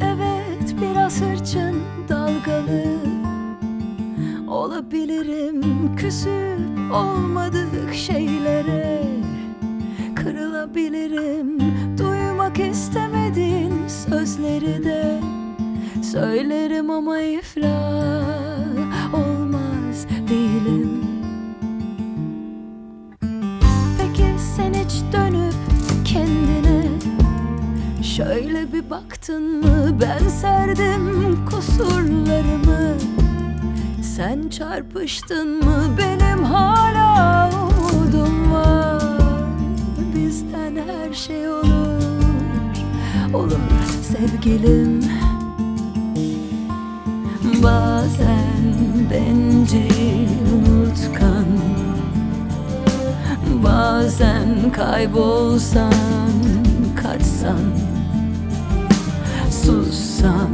Evet biraz hırçın dalgalı Olabilirim. Küsüp olmadık şeylere Kırılabilirim. Duymak istemediğin sözleri de Söylerim ama iflah Peki sen hiç dönüp kendine Şöyle bir baktın mı? Ben serdim kusurlarımı. Sen çarpıştın mı? Benim hala umudum var. Bizden her şey olur. Olur sevgilim. Bazen bencil unutkan Bazen kaybolsan, kaçsan Sussan,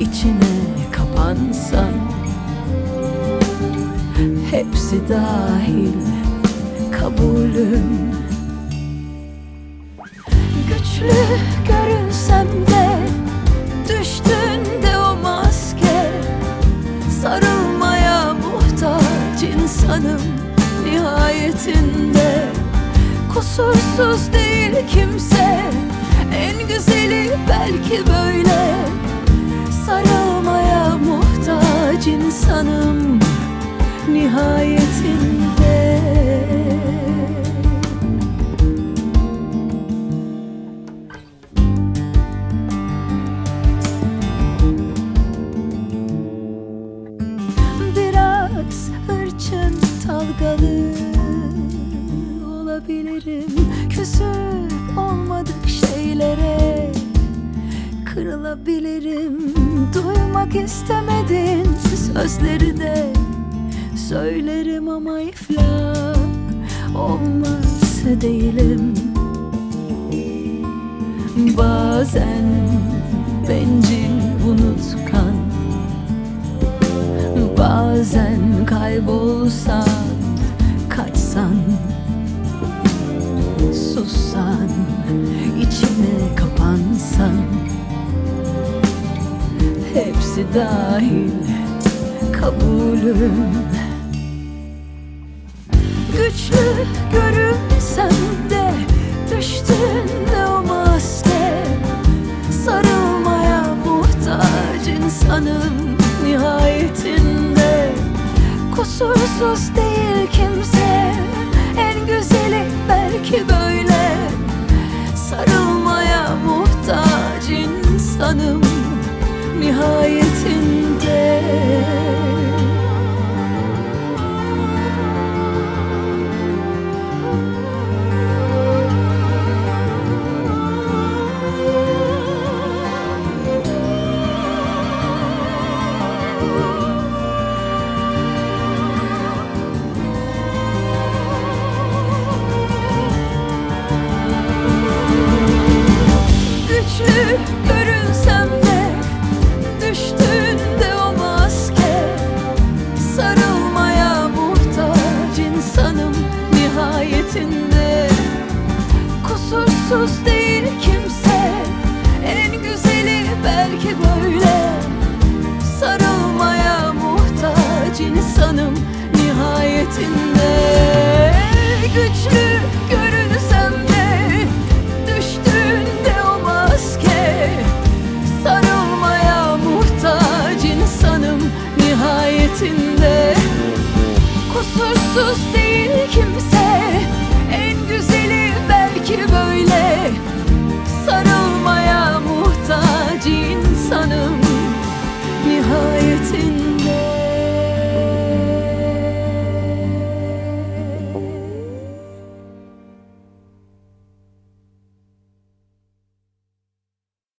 içine kapansan Hepsi dahil kabulüm. Güçlü görünsem de Kusursuz değil kimse. En güzeli belki böyle. Sarılmaya muhtaç insanım. Nihayetinde Küsüp olmadık şeylere. Kırılabilirim Duymak istemedin sözleri de. Söylerim ama iflah olmaz değilim. Bazen bencil unutkan Bazen kaybolsan, Hepsi dahil kabulüm. Güçlü görünsem de Düştüğünde o maske. Sarılmaya muhtaç insanım nihayetinde. Kusursuz değil kimse En güzeli belki böyle ki böyle Sarılmaya muhtaç insanım nihayetinde. Güçlü görünsem de Düştüğünde o maske Sarılmaya muhtaç insanım nihayetinde. Kusursuz değil kimse En güzeli belki böyle Sarılmaya